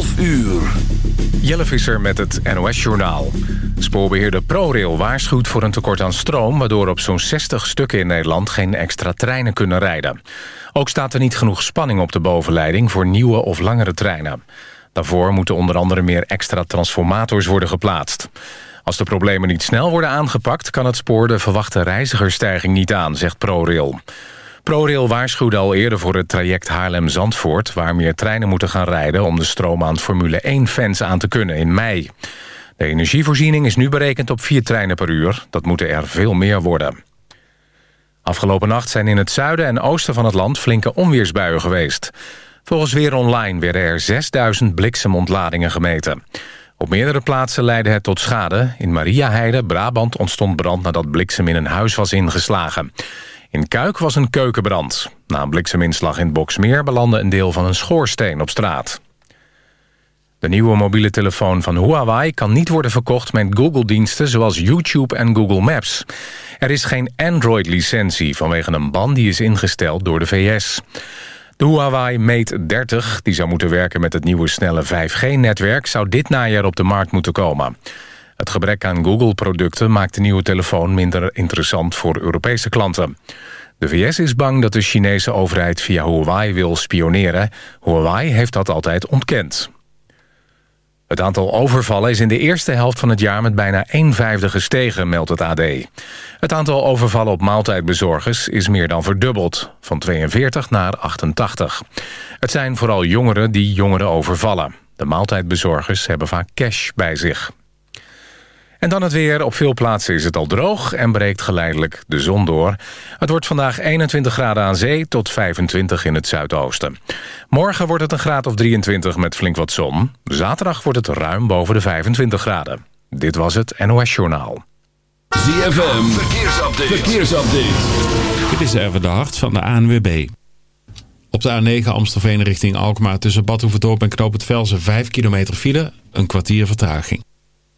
12 uur. Jelle Visser met het NOS-journaal. Spoorbeheerder ProRail waarschuwt voor een tekort aan stroom... waardoor op zo'n 60 stukken in Nederland geen extra treinen kunnen rijden. Ook staat er niet genoeg spanning op de bovenleiding... voor nieuwe of langere treinen. Daarvoor moeten onder andere meer extra transformators worden geplaatst. Als de problemen niet snel worden aangepakt... kan het spoor de verwachte reizigersstijging niet aan, zegt ProRail. ProRail waarschuwde al eerder voor het traject Haarlem-Zandvoort... waar meer treinen moeten gaan rijden om de stroom aan Formule 1-fans aan te kunnen in mei. De energievoorziening is nu berekend op vier treinen per uur. Dat moeten er veel meer worden. Afgelopen nacht zijn in het zuiden en oosten van het land flinke onweersbuien geweest. Volgens Weer Online werden er 6000 bliksemontladingen gemeten. Op meerdere plaatsen leidde het tot schade. In Mariaheide, Brabant, ontstond brand nadat bliksem in een huis was ingeslagen. In Kuik was een keukenbrand. Na een blikseminslag in Boksmeer belandde een deel van een schoorsteen op straat. De nieuwe mobiele telefoon van Huawei kan niet worden verkocht met Google-diensten zoals YouTube en Google Maps. Er is geen Android-licentie vanwege een ban die is ingesteld door de VS. De Huawei Mate 30, die zou moeten werken met het nieuwe snelle 5G-netwerk... zou dit najaar op de markt moeten komen. Het gebrek aan Google-producten maakt de nieuwe telefoon minder interessant voor Europese klanten. De VS is bang dat de Chinese overheid via Huawei wil spioneren. Huawei heeft dat altijd ontkend. Het aantal overvallen is in de eerste helft van het jaar met bijna een vijfde gestegen, meldt het AD. Het aantal overvallen op maaltijdbezorgers is meer dan verdubbeld, van 42 naar 88. Het zijn vooral jongeren die jongeren overvallen. De maaltijdbezorgers hebben vaak cash bij zich. En dan het weer. Op veel plaatsen is het al droog en breekt geleidelijk de zon door. Het wordt vandaag 21 graden aan zee tot 25 in het zuidoosten. Morgen wordt het een graad of 23 met flink wat zon. Zaterdag wordt het ruim boven de 25 graden. Dit was het NOS Journaal. ZFM, verkeersupdate. verkeersupdate. Dit is even de hart van de ANWB. Op de A9 Amstelveen richting Alkmaar tussen Bad en Knoop het Velsen 5 kilometer file, een kwartier vertraging.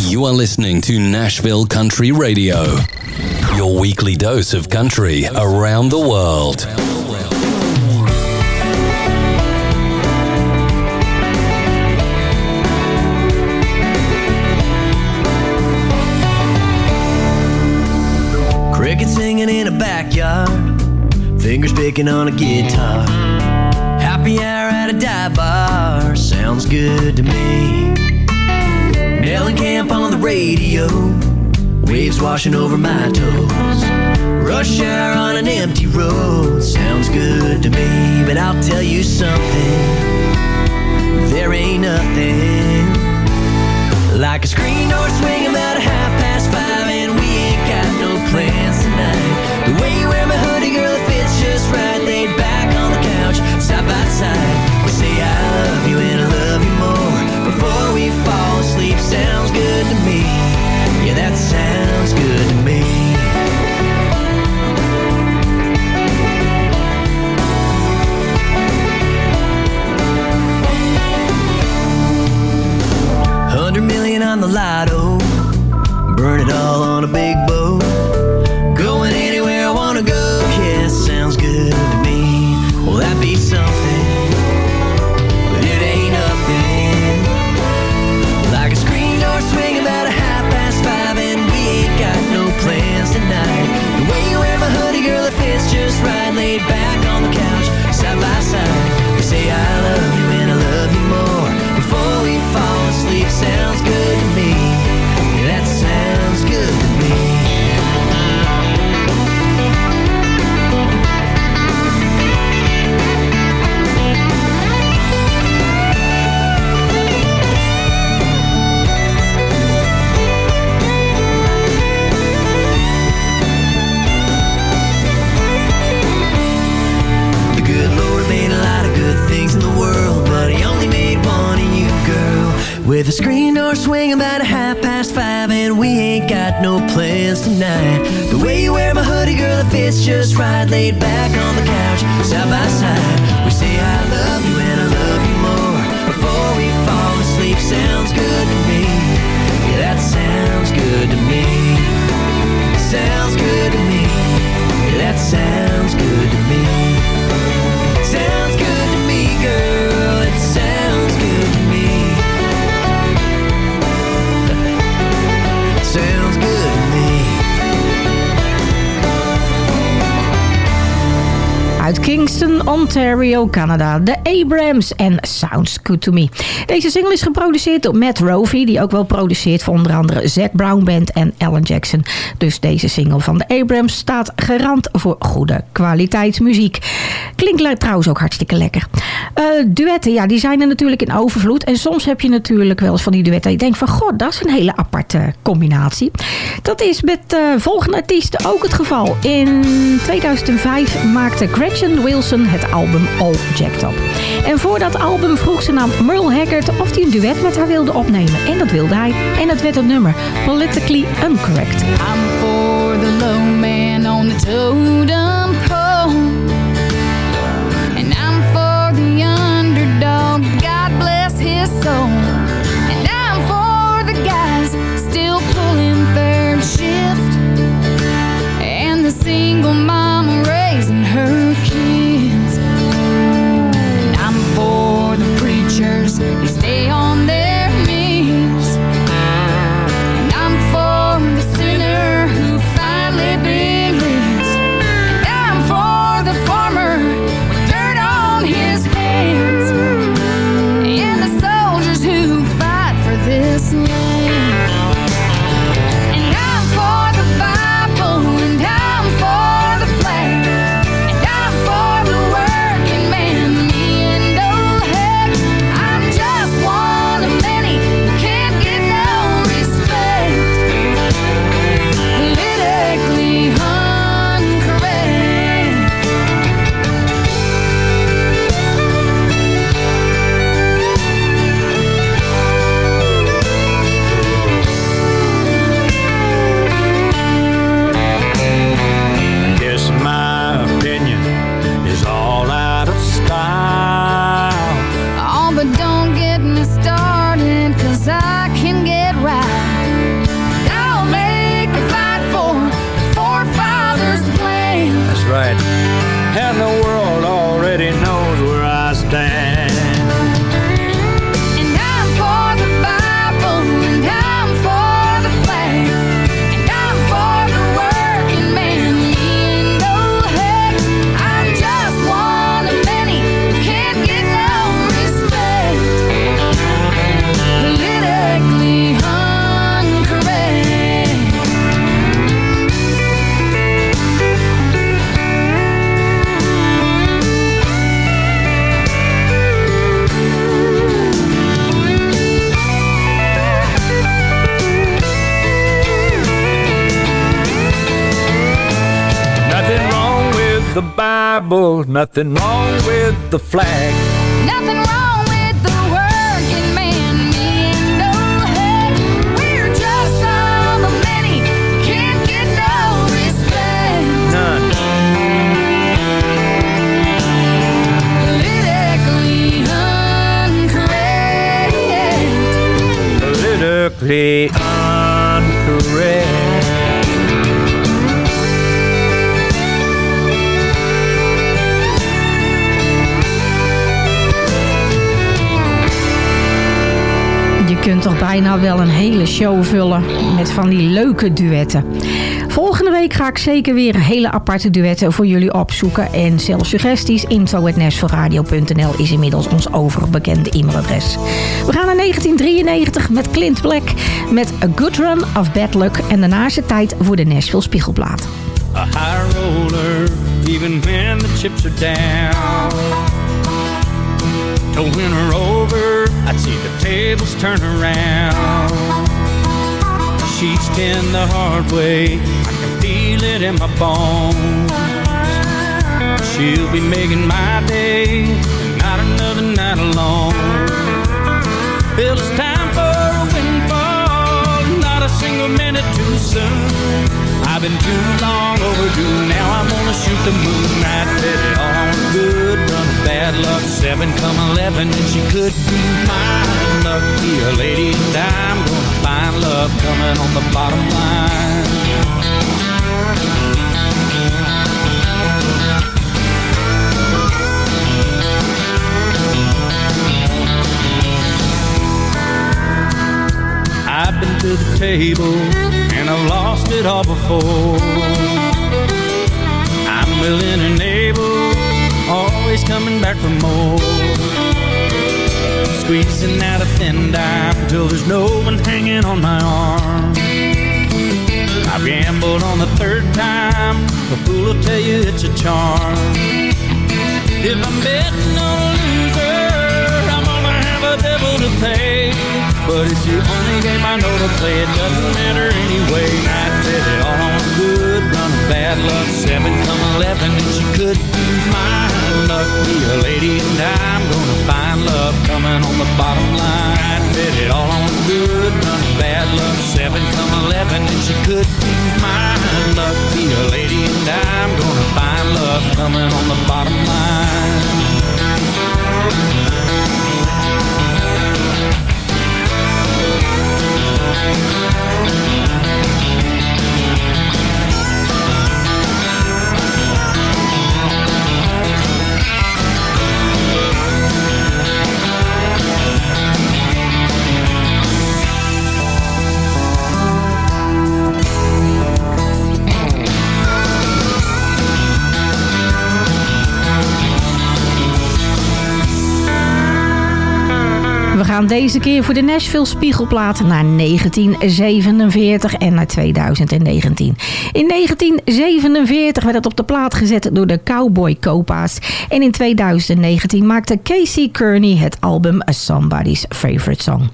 You are listening to Nashville Country Radio. Your weekly dose of country around the world. Cricket singing in a backyard, fingers picking on a guitar. Happy hour at a dive bar, sounds good to me. Mellencamp on the radio, waves washing over my toes. Rush hour on an empty road, sounds good to me. But I'll tell you something, there ain't nothing like a screen door swinging about a half past five, and we ain't got no plans tonight. The way you wear my hoodie, girl, it fits just right. Laid back on the couch, side by side. sounds good to me. Hundred million on the lotto, burn it all on a big boat. grab a hoodie, girl, it fits just right. Laid back on the couch, side by side. We say I love you and I love you more. Before we fall asleep, sounds good. Laid back Ontario, Canada. De Abrams en Sounds Good To Me. Deze single is geproduceerd door Matt Rovey... die ook wel produceert voor onder andere Zac Brown Band en Alan Jackson. Dus deze single van de Abrams staat garant voor goede kwaliteitsmuziek. Klinkt trouwens ook hartstikke lekker. Eh, duetten, ja, die zijn er natuurlijk in overvloed. En soms heb je natuurlijk wel eens van die duetten... je denkt van, god, dat is een hele aparte combinatie. Dat is met de volgende artiesten ook het geval. In 2005 maakte Gretchen Wilson het album All Jacked Up. En voor dat album vroeg ze aan Merle Haggard of hij een duet met haar wilde opnemen. En dat wilde hij. En dat werd het nummer Politically Incorrect. I'm for the man on the totem pole. And I'm for the underdog, God bless his soul. Bible, nothing wrong with the flag. Nothing wrong with the working man, old heck. We're just some of many can't get no respect. None. Politically incorrect. Politically toch bijna wel een hele show vullen met van die leuke duetten. Volgende week ga ik zeker weer hele aparte duetten voor jullie opzoeken. En zelfs suggesties. info.nashvilleradio.nl is inmiddels ons overbekende e-mailadres. We gaan naar 1993 met Clint Black met A Good Run of Bad Luck. En daarna is het tijd voor de Nashville Spiegelplaat. A high roller, even when the chips are down. To win her over, I'd see the tables turn around. She's ten the hard way, I can feel it in my bones. She'll be making my day, not another night alone. Well, it's time for a windfall, not a single minute too soon. I've been too long overdue. Now I'm gonna shoot the moon. I it all good. Bad luck. Seven come eleven, and she could be mine. Lucky a lady, and I'm gonna find love coming on the bottom line. I've been to the table and I've lost it all before. Coming back for more. Squeezing out a thin dime Until there's no one hanging on my arm. I've gambled on the third time, the fool will tell you it's a charm. If I'm betting on a loser, I'm gonna have a devil to pay. But it's the only game I know to play, it doesn't matter anyway. I bet it all on good, run a bad luck, seven come eleven, and she could be mine. Luck be a lady, and I'm gonna find love coming on the bottom line. Bet it all on good, run a bad luck, seven come eleven, and she could be mine. Luck be a lady, and I'm gonna find love coming on the bottom line. Gaan deze keer voor de Nashville Spiegelplaat naar 1947 en naar 2019. In 1947 werd het op de plaat gezet door de Cowboy Copa's. En in 2019 maakte Casey Kearney het album Somebody's Favorite Song.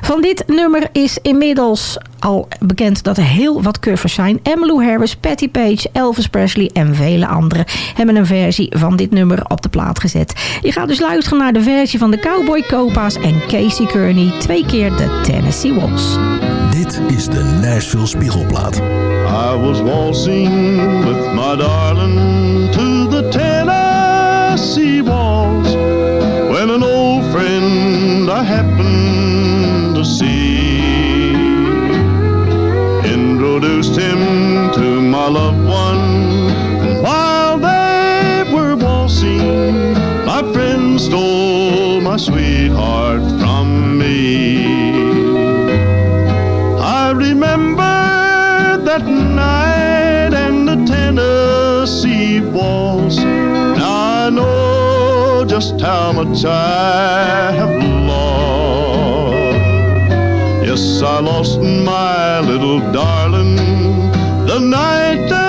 Van dit nummer is inmiddels al bekend dat er heel wat covers zijn. Emmylou Harris, Patti Page, Elvis Presley en vele anderen hebben een versie van dit nummer op de plaat gezet. Je gaat dus luisteren naar de versie van de Cowboy Copa's en Casey Kearney, twee keer de Tennessee Waltz. Dit is de Nashville Spiegelplaat. I was waltzing with my darling to the my loved one. While they were waltzing, my friend stole my sweetheart from me. I remember that night and the Tennessee waltz. Now I know just how much I have lost. Yes, I lost my little darling the night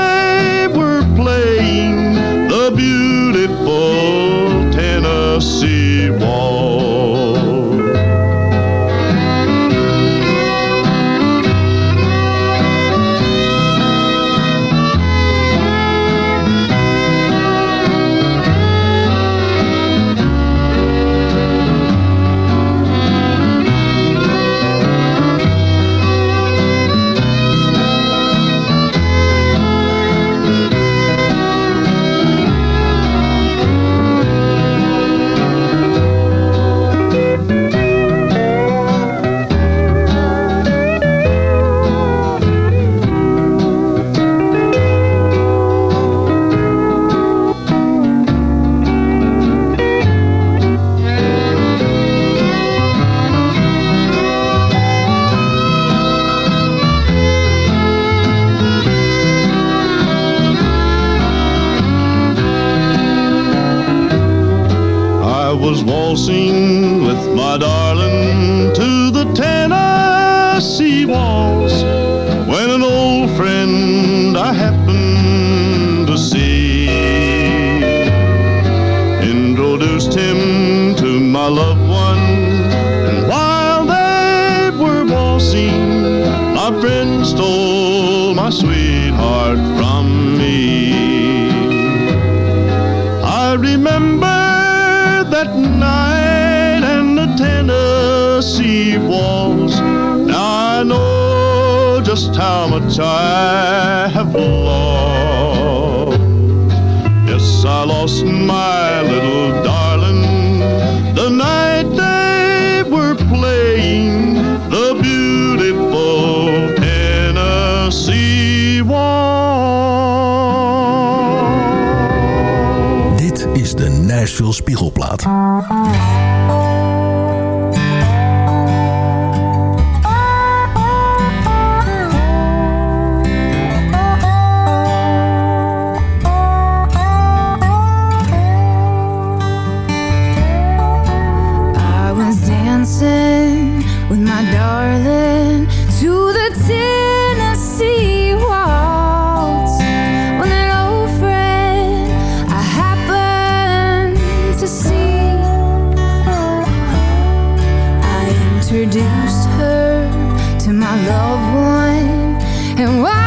introduced her to my loved one. And why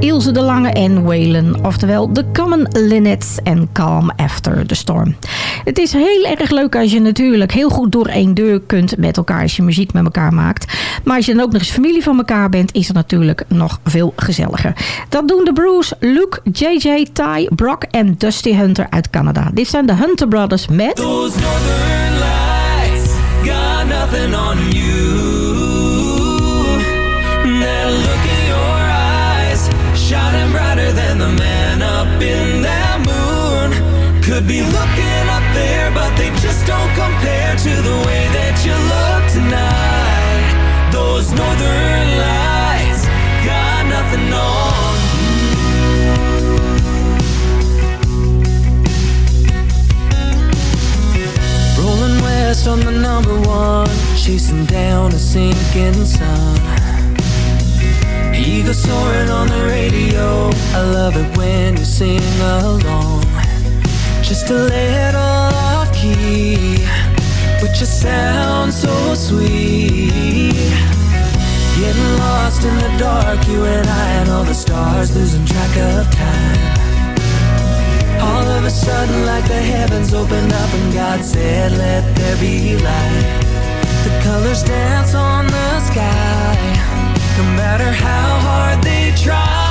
Ilse de Lange en Waylon. Oftewel de Common Linnets en Calm After the Storm. Het is heel erg leuk als je natuurlijk heel goed door één deur kunt met elkaar. Als je muziek met elkaar maakt. Maar als je dan ook nog eens familie van elkaar bent, is het natuurlijk nog veel gezelliger. Dat doen de Bruce, Luke, JJ, Ty, Brock en Dusty Hunter uit Canada. Dit zijn de Hunter Brothers met... Could be looking up there, but they just don't compare to the way that you look tonight. Those northern lights got nothing on Rolling west on the number one, chasing down a sinking sun. Eagle soaring on the radio. I love it when you sing along. Just a little off key, but you sound so sweet. Getting lost in the dark, you and I, and all the stars losing track of time. All of a sudden, like the heavens opened up and God said, Let there be light. The colors dance on the sky, no matter how hard they try.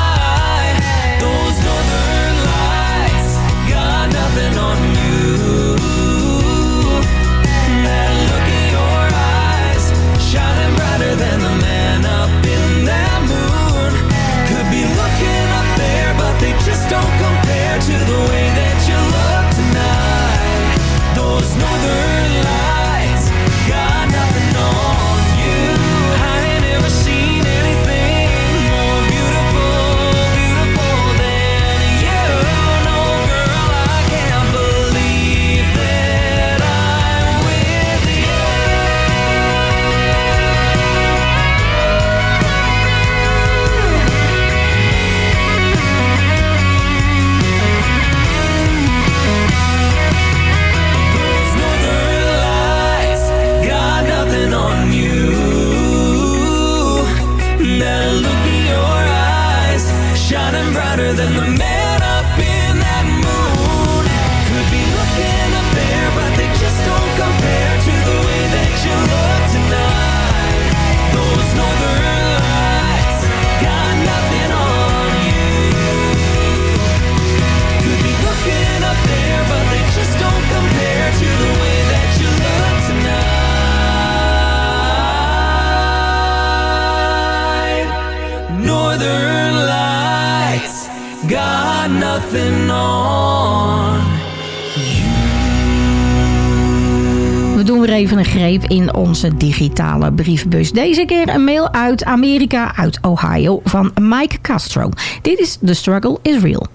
In onze digitale brievenbus. Deze keer een mail uit Amerika, uit Ohio, van Mike Castro. Dit is The Struggle is Real.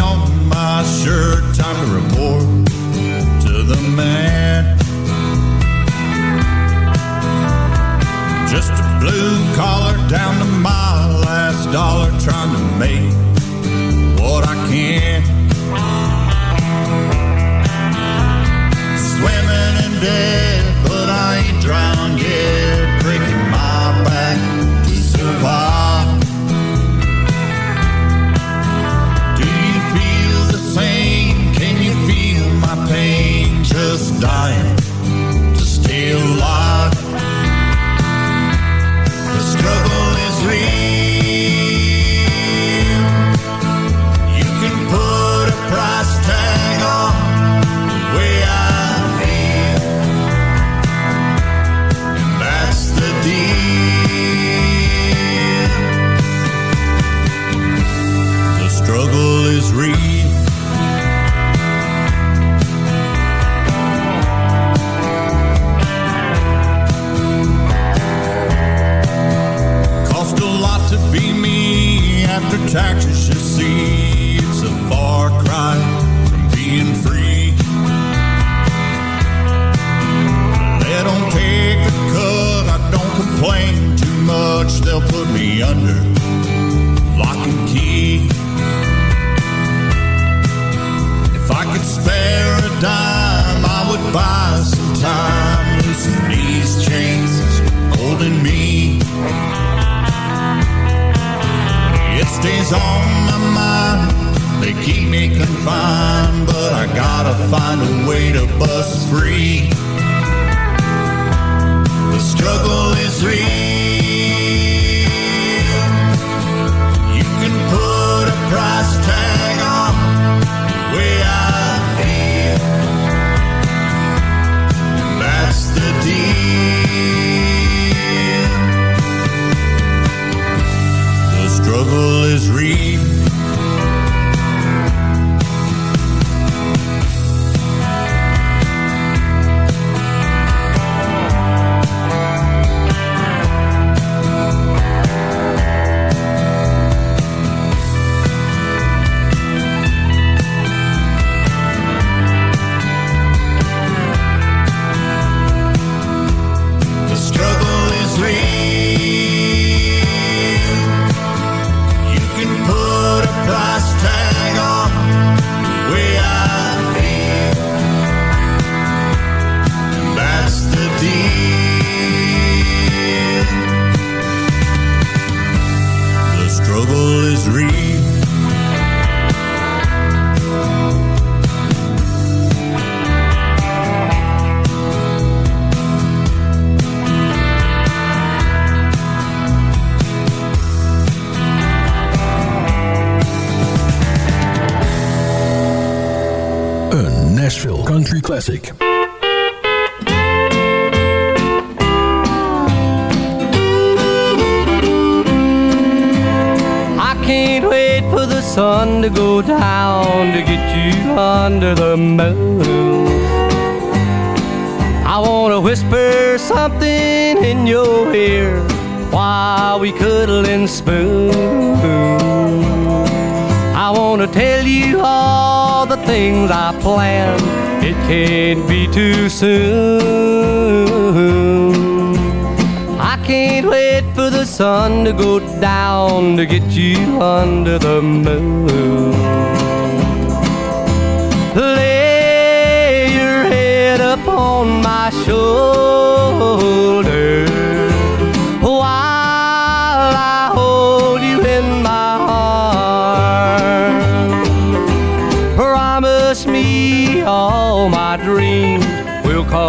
On my shirt, time report to the man. Just a blue collar down to my last dollar, trying to make what I can. Swimming in debt, but I ain't drowned yet, taxes you see, it's a far cry from being free. They don't take the cut, I don't complain too much, they'll put me under lock and key. If I could spare a dime, I would buy some time, loosen these chains holding me. Stays on my mind. They keep me confined, but I gotta find a way to bust free. I can't wait for the sun to go down to get you under the moon. I wanna whisper something in your ear while we cuddle and spoon. I wanna tell you all the things I plan. It can't be too soon. I can't wait for the sun to go down to get you under the moon. Lay your head upon my shoulder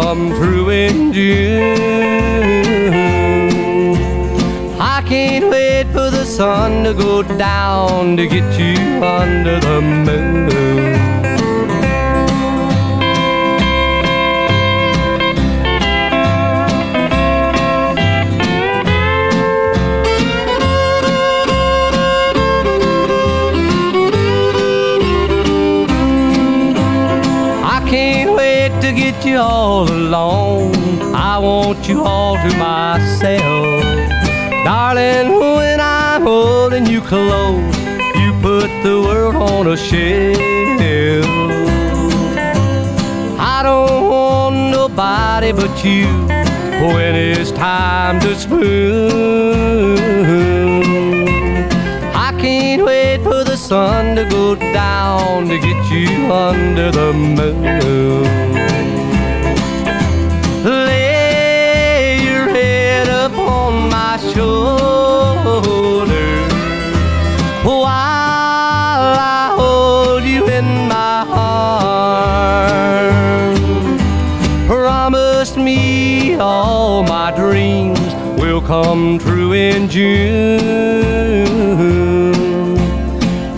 come true in June. I can't wait for the sun to go down to get you under the moon. All alone. I want you all to myself. Darling, when I'm holding you close, you put the world on a shelf. I don't want nobody but you when it's time to spoon. I can't wait for the sun to go down to get you under the moon. Shoulder while I hold you in my arms. Promise me all my dreams will come true in June.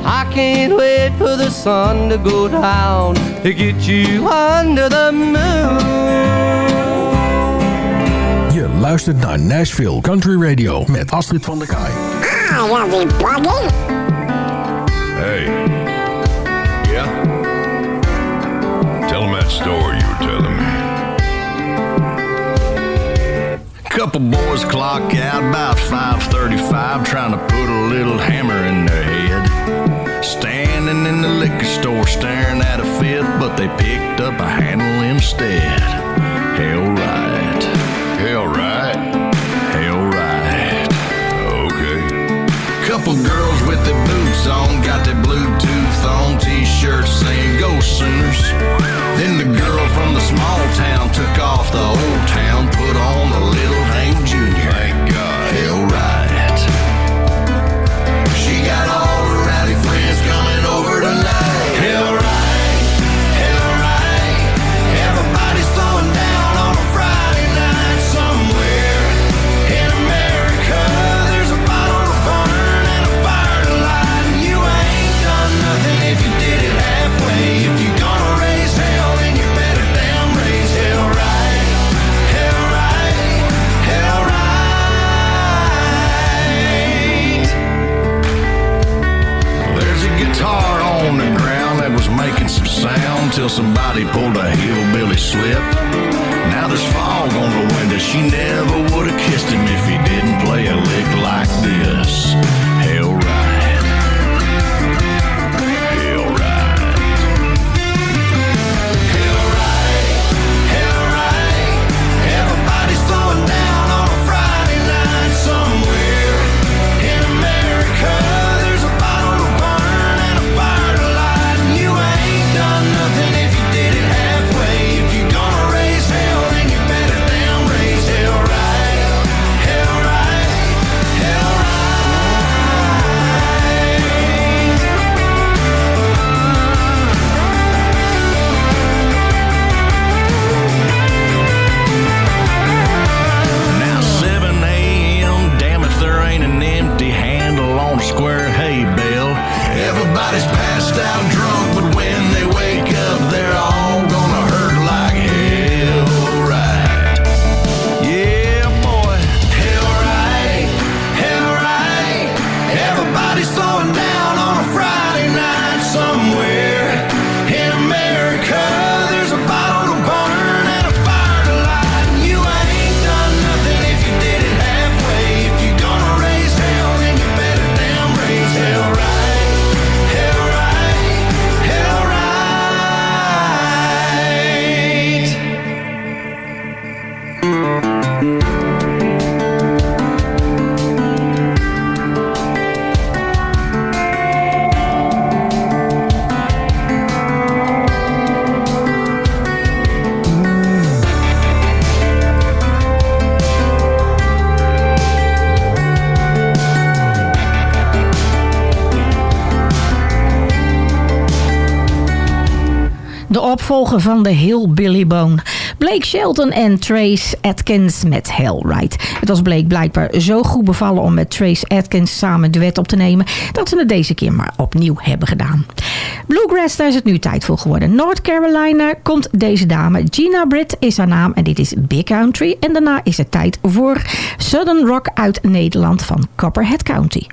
I can't wait for the sun to go down to get you under the moon. Je luistert naar Nashville Country Radio met Astrid van der Kaai. Ah, ja, die plug-in. Hey. Yeah? Tell him that story you were telling me. Couple boys clock out about 5:35, trying to put a little hammer in their head. Standing in the liquor store, staring at a fifth, but they picked up a handle instead. Hell right. on, got that Bluetooth on, t-shirt saying go Sooners. Then the girl from the small town took off the old town, put on the little till somebody pulled a hillbilly slip. Now there's fog on the window. She never would have kissed him if he didn't play a lick like this. Van de Hillbilly Bone. Blake Shelton en Trace Atkins met Hellride. Het was Blake blijkbaar zo goed bevallen om met Trace Atkins samen duet op te nemen... dat ze het deze keer maar opnieuw hebben gedaan. Bluegrass, daar is het nu tijd voor geworden. North Carolina komt deze dame. Gina Britt is haar naam en dit is Big Country. En daarna is het tijd voor Southern Rock uit Nederland van Copperhead County.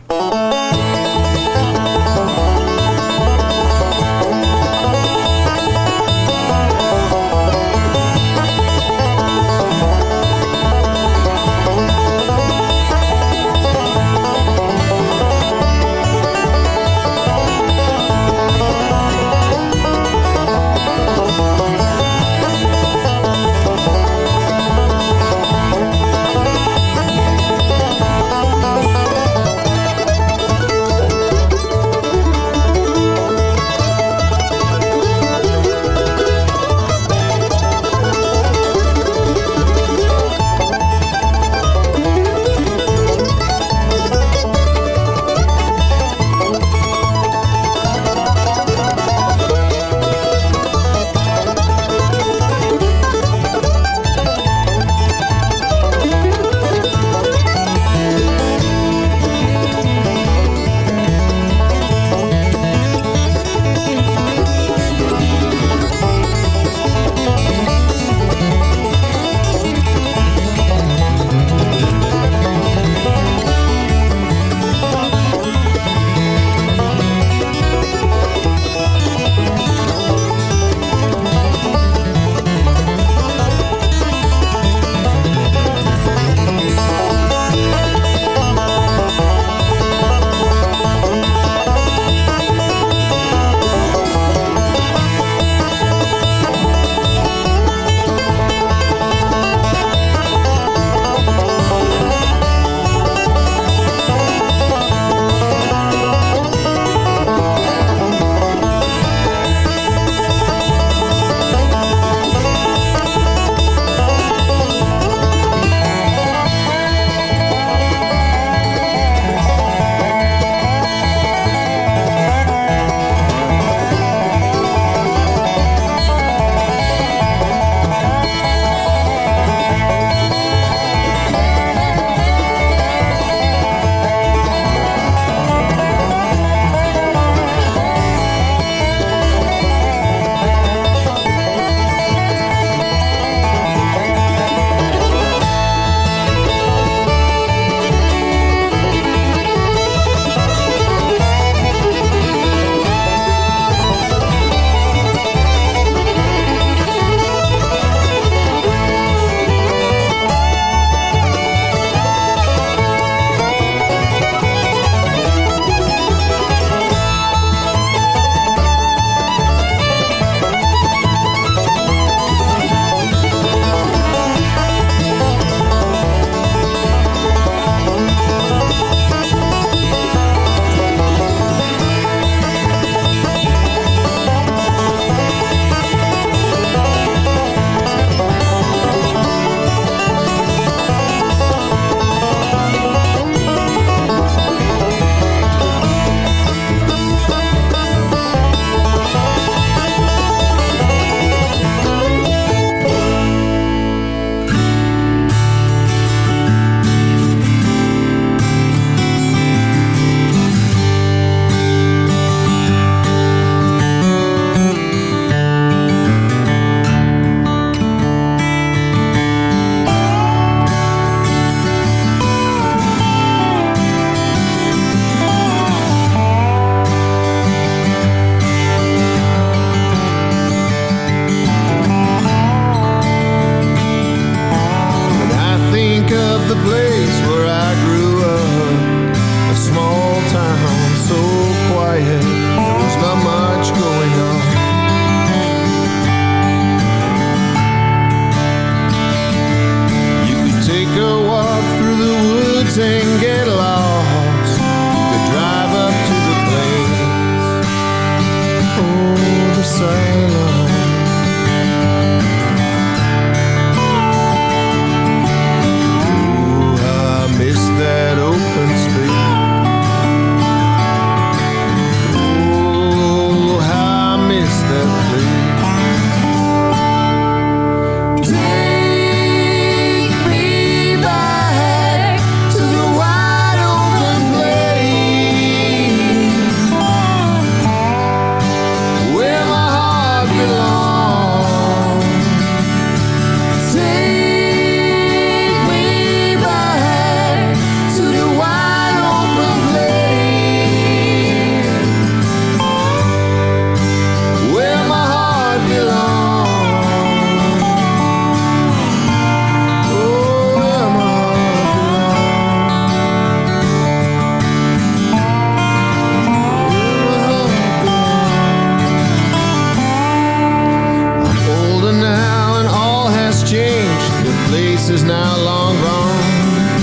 Place is now long gone.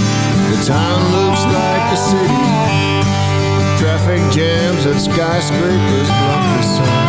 The town looks like a city. Traffic jams and skyscrapers block the sun.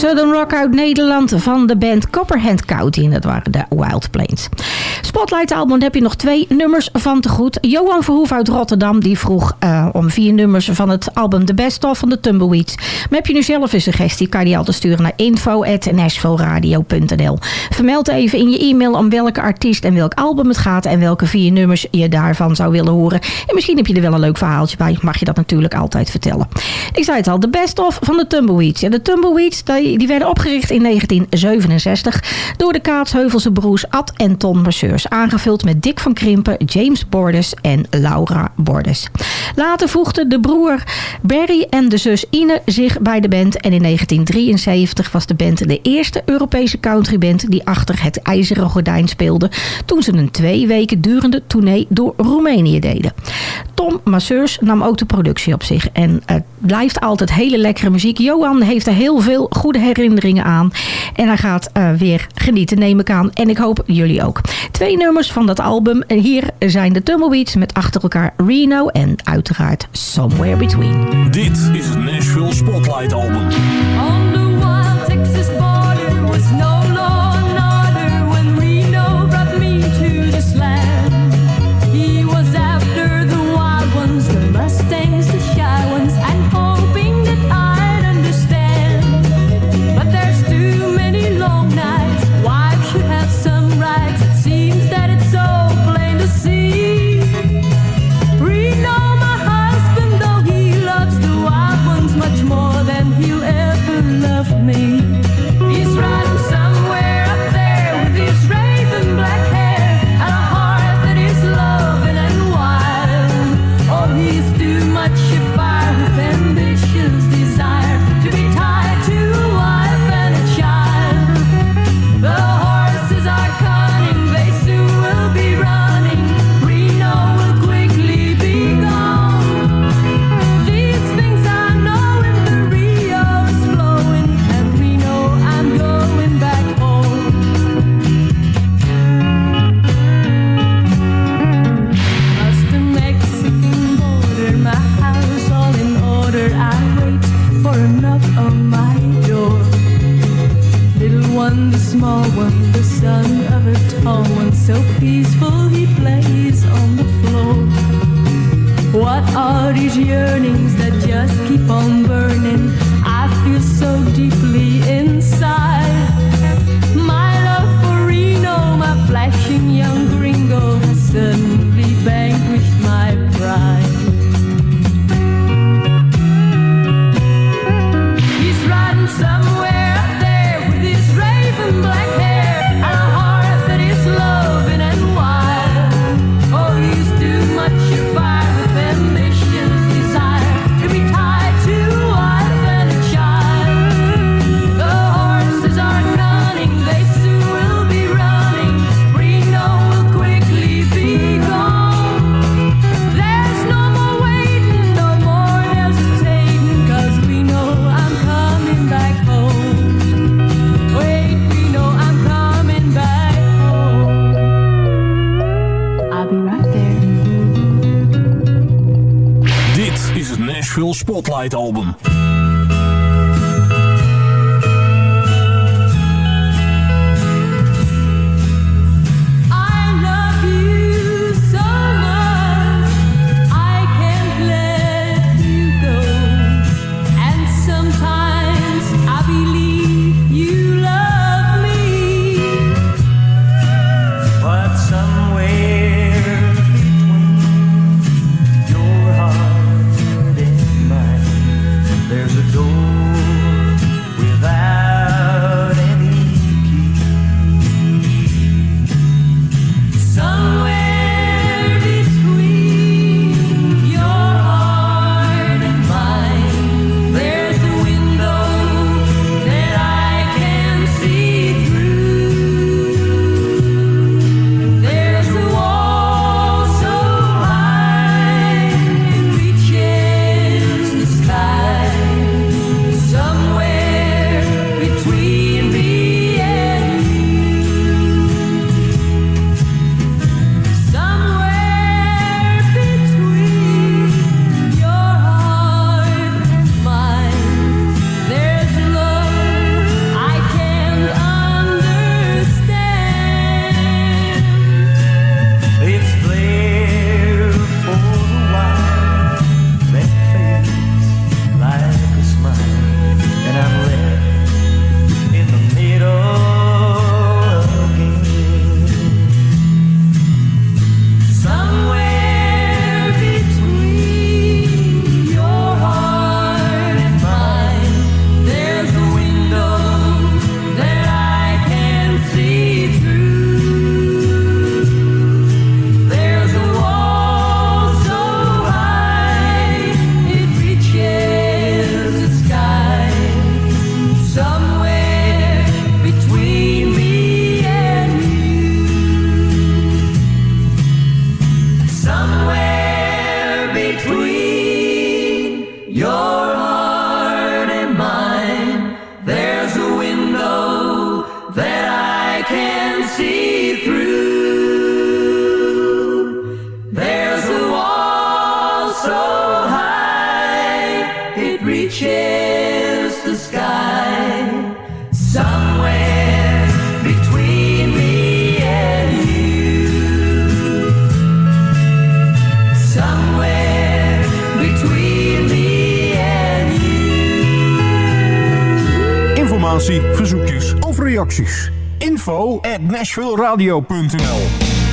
Şurada Rock uit Nederland van de band Copperhand County. En dat waren de Wild Plains. Spotlight album heb je nog twee nummers van te goed. Johan Verhoef uit Rotterdam die vroeg eh, om vier nummers van het album The Best Of van de Tumbleweeds. Maar heb je nu zelf een suggestie, kan je die altijd sturen naar info.nashvilleradio.nl Vermeld even in je e-mail om welke artiest en welk album het gaat en welke vier nummers je daarvan zou willen horen. En misschien heb je er wel een leuk verhaaltje bij, mag je dat natuurlijk altijd vertellen. Ik zei het al, The Best Of van de Tumbleweeds. En de Tumbleweeds die, die werden opgericht in 1967 door de Kaatsheuvelsen broers Ad en Ton Masseurs. Aangevuld met Dick van Krimpen, James Bordes en Laura Bordes. Later voegden de broer Barry en de zus Ine zich bij de band. En in 1973 was de band de eerste Europese countryband die achter het ijzeren gordijn speelde. Toen ze een twee weken durende tournee door Roemenië deden. Tom Masseurs nam ook de productie op zich. En het blijft altijd hele lekkere muziek. Johan heeft er heel veel goede herinneringen aan. En hij gaat uh, weer genieten, neem ik aan. En ik hoop jullie ook. Twee nummers van dat album. En hier zijn de Tumbleweeds met achter elkaar Reno en uiteraard Somewhere Between. Dit is het Nashville Spotlight Album. Info at nashvilleradio.nl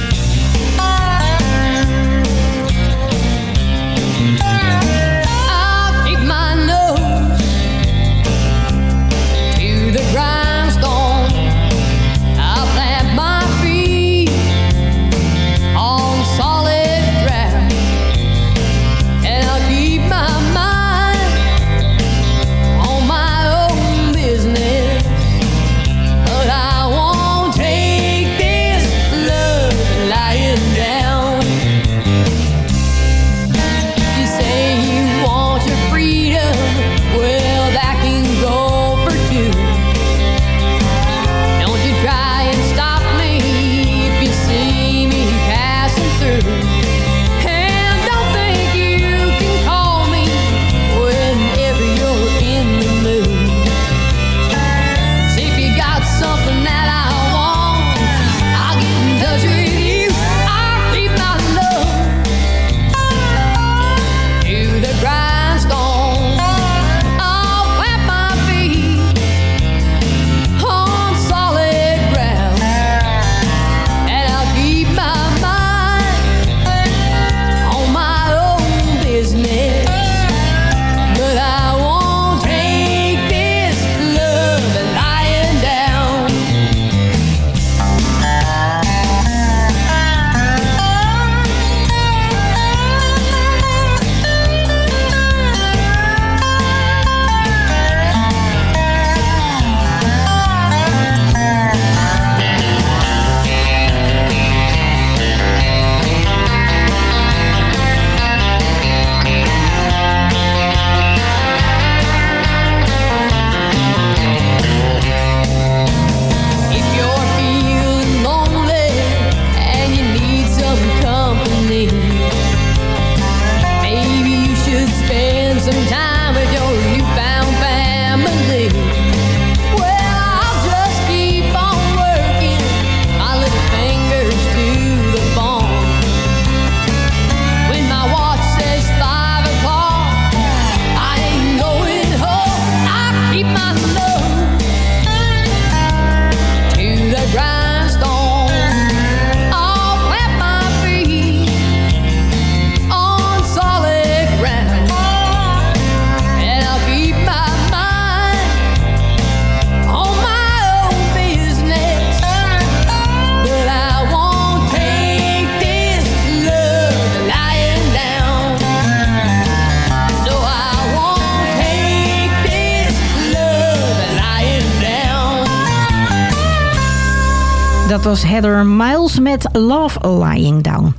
was Heather Miles met Love Lying Down.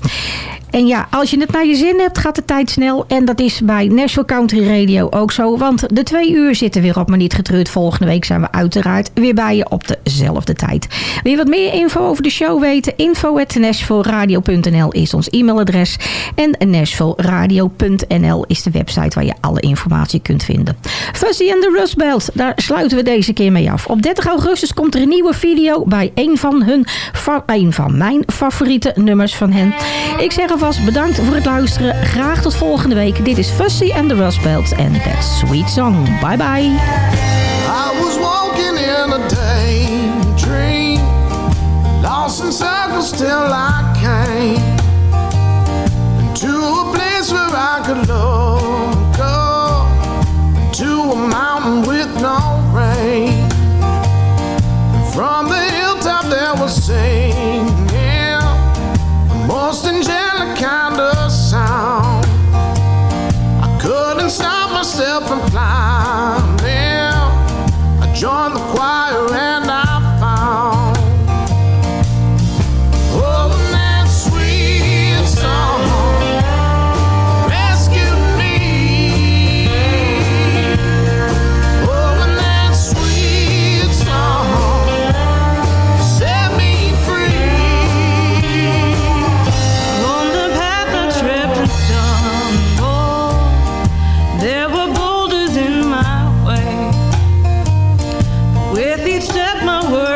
En ja, als je het naar je zin hebt, gaat de tijd snel. En dat is bij Nashville Country Radio ook zo. Want de twee uur zitten weer op, maar niet getreurd. Volgende week zijn we uiteraard weer bij je op dezelfde tijd. Wil je wat meer info over de show weten? Info is ons e-mailadres. En nashvilleradio.nl is de website waar je alle informatie kunt vinden. Fuzzy and the Rust Belt, daar sluiten we deze keer mee af. Op 30 augustus komt er een nieuwe video bij een van, hun, een van mijn favoriete nummers van hen. Ik zeg alvast bedankt voor het luisteren. Graag tot volgende week. Dit is Fussy and the Rust Belt en That Sweet Song. Bye bye. I was walking in a daydream, lost in circles till I came to a place where I could look up and. Yeah, I joined the choir. Each step, my worries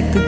like the